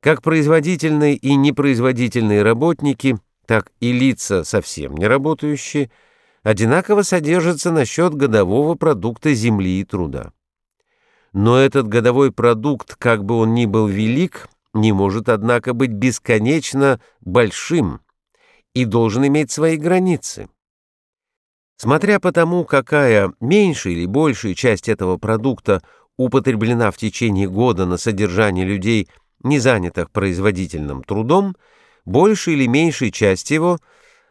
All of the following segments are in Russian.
Как производительные и непроизводительные работники, так и лица, совсем не работающие, одинаково содержатся на счет годового продукта земли и труда. Но этот годовой продукт, как бы он ни был велик, не может, однако, быть бесконечно большим и должен иметь свои границы. Смотря по тому, какая меньшая или большая часть этого продукта употреблена в течение года на содержание людей, не занятых производительным трудом, большая или меньшая часть его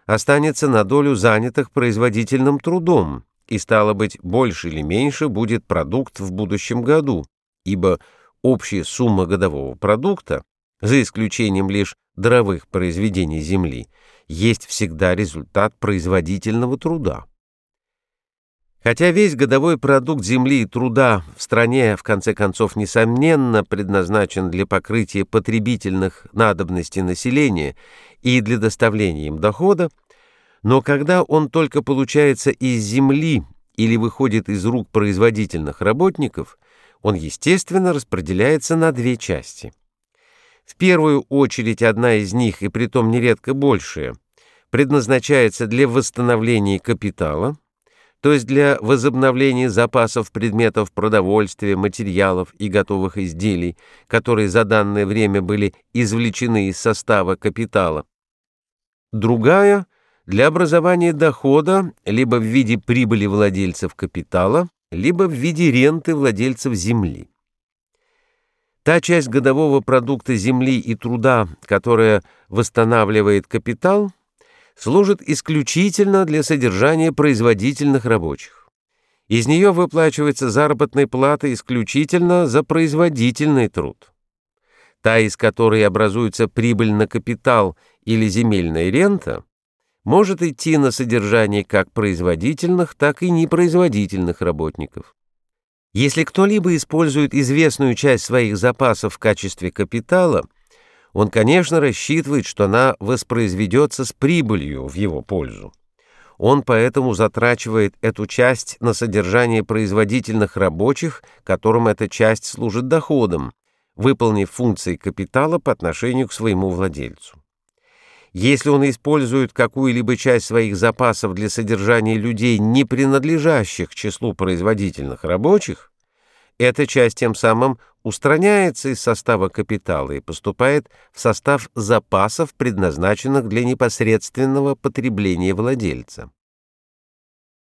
останется на долю занятых производительным трудом, и, стало быть, больше или меньше будет продукт в будущем году, ибо общая сумма годового продукта, за исключением лишь дровых произведений земли, есть всегда результат производительного труда. Хотя весь годовой продукт земли и труда в стране, в конце концов, несомненно, предназначен для покрытия потребительных надобностей населения и для доставления им дохода, но когда он только получается из земли или выходит из рук производительных работников, он, естественно, распределяется на две части. В первую очередь одна из них, и притом нередко большая, предназначается для восстановления капитала, то есть для возобновления запасов предметов продовольствия, материалов и готовых изделий, которые за данное время были извлечены из состава капитала. Другая — для образования дохода либо в виде прибыли владельцев капитала, либо в виде ренты владельцев земли. Та часть годового продукта земли и труда, которая восстанавливает капитал, служит исключительно для содержания производительных рабочих. Из нее выплачивается заработная плата исключительно за производительный труд. Та, из которой образуется прибыль на капитал или земельная рента, может идти на содержание как производительных, так и непроизводительных работников. Если кто-либо использует известную часть своих запасов в качестве капитала – он, конечно, рассчитывает, что она воспроизведется с прибылью в его пользу. Он поэтому затрачивает эту часть на содержание производительных рабочих, которым эта часть служит доходом, выполнив функции капитала по отношению к своему владельцу. Если он использует какую-либо часть своих запасов для содержания людей, не принадлежащих к числу производительных рабочих, эта часть тем самым устраняется из состава капитала и поступает в состав запасов, предназначенных для непосредственного потребления владельца.